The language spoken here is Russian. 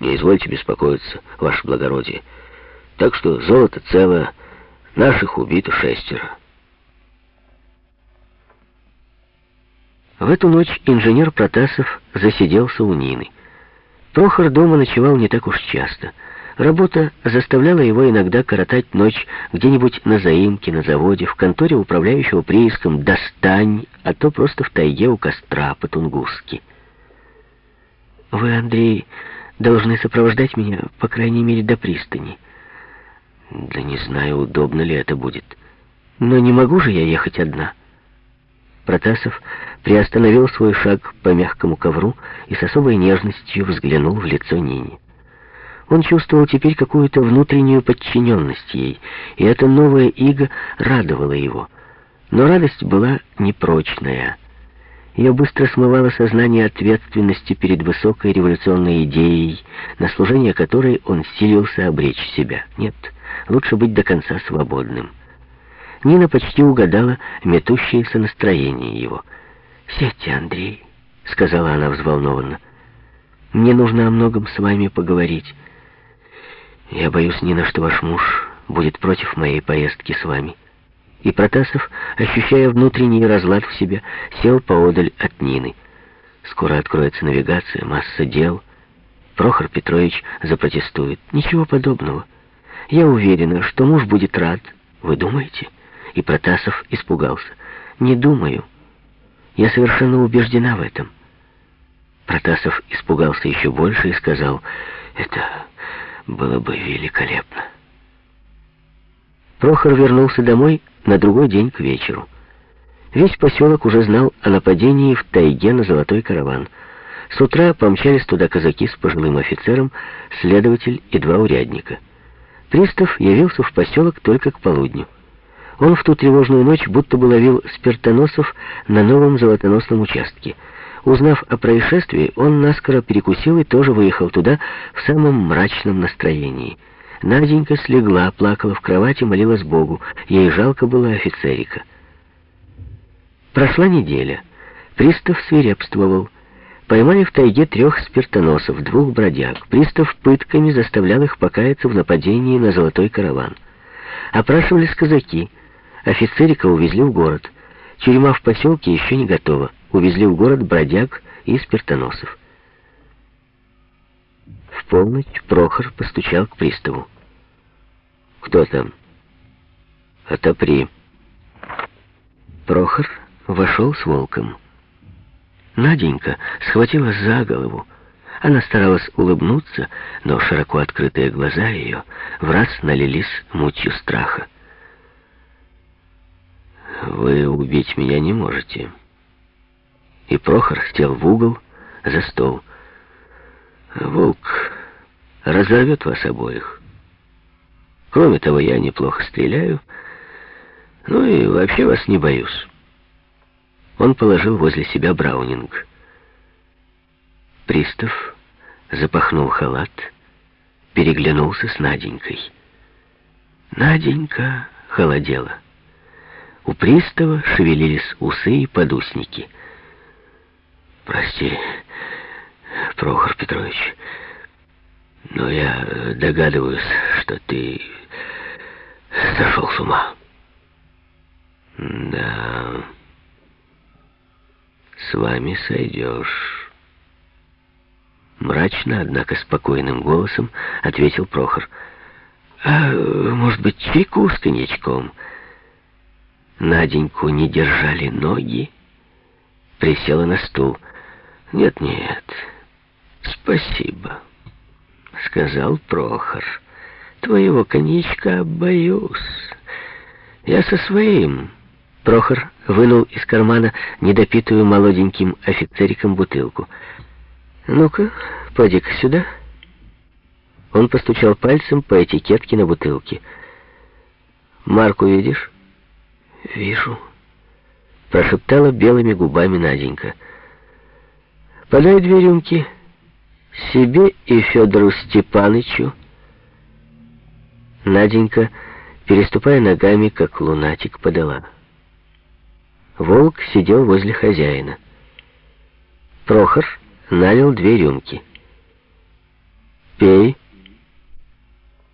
Не извольте беспокоиться, ваше благородие. Так что золото цело, наших убито шестеро. В эту ночь инженер Протасов засиделся у Нины. Прохор дома ночевал не так уж часто. Работа заставляла его иногда коротать ночь где-нибудь на заимке, на заводе, в конторе управляющего прииском «Достань», а то просто в тайге у костра по-тунгусски. «Вы, Андрей, должны сопровождать меня, по крайней мере, до пристани». «Да не знаю, удобно ли это будет». «Но не могу же я ехать одна». Протасов приостановил свой шаг по мягкому ковру и с особой нежностью взглянул в лицо Нине. Он чувствовал теперь какую-то внутреннюю подчиненность ей, и эта новая ига радовала его. Но радость была непрочная. Ее быстро смывало сознание ответственности перед высокой революционной идеей, на служение которой он силился обречь себя. Нет, лучше быть до конца свободным. Нина почти угадала метущееся настроение его. «Сядьте, Андрей», — сказала она взволнованно. «Мне нужно о многом с вами поговорить. Я боюсь, Нина, что ваш муж будет против моей поездки с вами». И Протасов, ощущая внутренний разлад в себе, сел поодаль от Нины. Скоро откроется навигация, масса дел. Прохор Петрович запротестует. Ничего подобного. Я уверена, что муж будет рад. Вы думаете? И Протасов испугался. «Не думаю. Я совершенно убеждена в этом». Протасов испугался еще больше и сказал, «Это было бы великолепно». Прохор вернулся домой на другой день к вечеру. Весь поселок уже знал о нападении в тайге на золотой караван. С утра помчались туда казаки с пожилым офицером, следователь и два урядника. Пристав явился в поселок только к полудню. Он в ту тревожную ночь будто бы ловил спиртоносов на новом золотоносном участке. Узнав о происшествии, он наскоро перекусил и тоже выехал туда в самом мрачном настроении. Наденька слегла, плакала в кровати, молилась Богу. Ей жалко было офицерика. Прошла неделя. Пристав свирепствовал. Поймали в тайге трех спиртоносов, двух бродяг. Пристав пытками заставлял их покаяться в нападении на золотой караван. Опрашивались казаки — Офицерика увезли в город. Тюрьма в поселке еще не готова. Увезли в город бродяг и спиртоносов. Полночь Прохор постучал к приставу. «Кто там?» «Отопри». Прохор вошел с волком. Наденька схватила за голову. Она старалась улыбнуться, но широко открытые глаза ее в раз налились мутью страха. Вы убить меня не можете. И Прохор сел в угол за стол. Волк разорвет вас обоих. Кроме того, я неплохо стреляю. Ну и вообще вас не боюсь. Он положил возле себя Браунинг. Пристав запахнул халат, переглянулся с Наденькой. Наденька холодела. У пристава шевелились усы и подусники. «Прости, Прохор Петрович, но я догадываюсь, что ты сошел с ума». «Да, с вами сойдешь». Мрачно, однако спокойным голосом ответил Прохор. «А, может быть, чайку с коньячком?» Наденьку не держали ноги, присела на стул. «Нет-нет, спасибо», — сказал Прохор. «Твоего коньячка боюсь. Я со своим». Прохор вынул из кармана недопитую молоденьким офицериком бутылку. «Ну-ка, поди-ка сюда». Он постучал пальцем по этикетке на бутылке. «Марку видишь?» «Вижу», — прошептала белыми губами Наденька. «Подай две рюмки себе и Федору Степанычу». Наденька, переступая ногами, как лунатик, подала. Волк сидел возле хозяина. Прохор налил две рюмки. Пей.